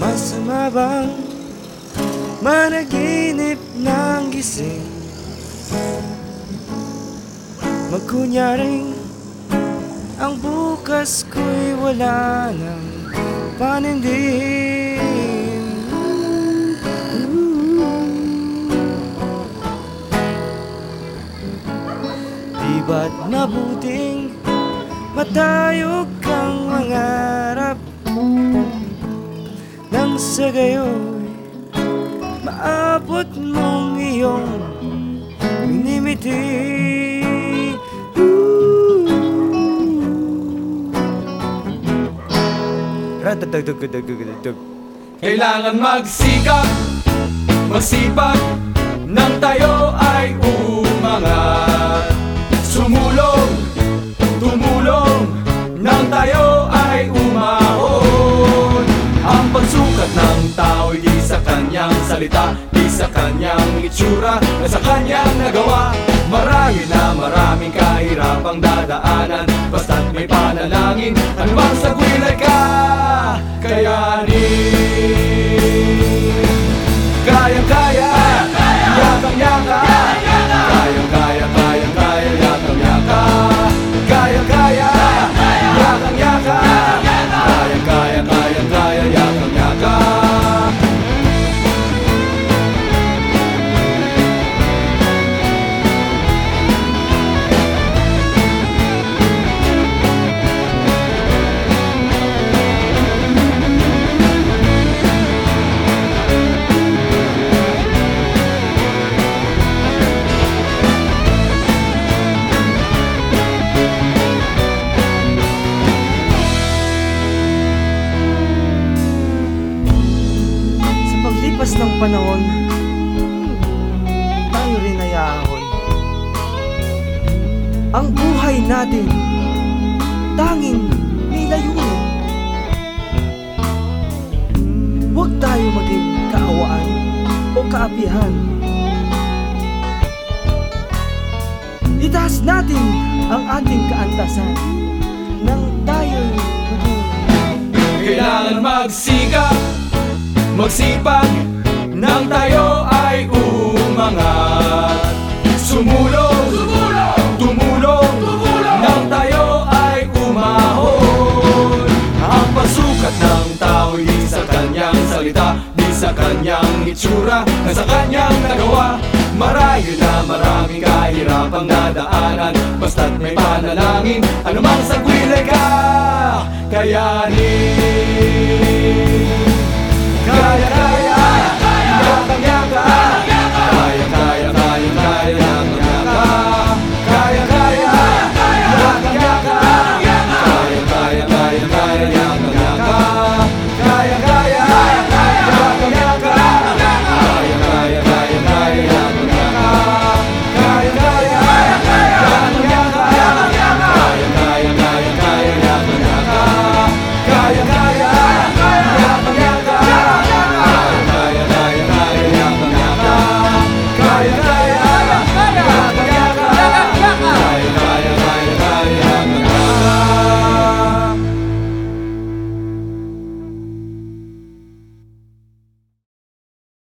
Masama bang managinip ng gising? Magkunyaring ang bukas ko'y wala ng panindim Di ba't mabuting matayog kang sa gayoy maabot mong iyong minimiti. Ratatagtagtagtagtag Kailangan magsikap, magsipag Nang tayo ay umangat. Sumulong, tumulong Nang tayo salita Di sa kanyang itsura Na sa kanyang nagawa. Marahil na maraming kahirapang dadaanan Basta't may panalangin. Ano bang sagwilay ka Kayanin paglipas ng panahon Tayo rin ay aahon. Ang buhay natin Tanging may layunin. Huwag tayo maging kaawaan O kaapihan. Itaas natin ang ating kaantasan Nang tayo maging Kailangan magsikap, magsipag Nang tayo ay umangat. Sumulong, tumulong Nang tayo ay umahon. Ang pagsukat ng tao'y di sa kanyang salita Di sa kanyang itsura Na sa kanyang nagawa. Marahil na maraming kahirapang nadaanan Basta't may panalangin. Anumang sagwilay ka Kayanin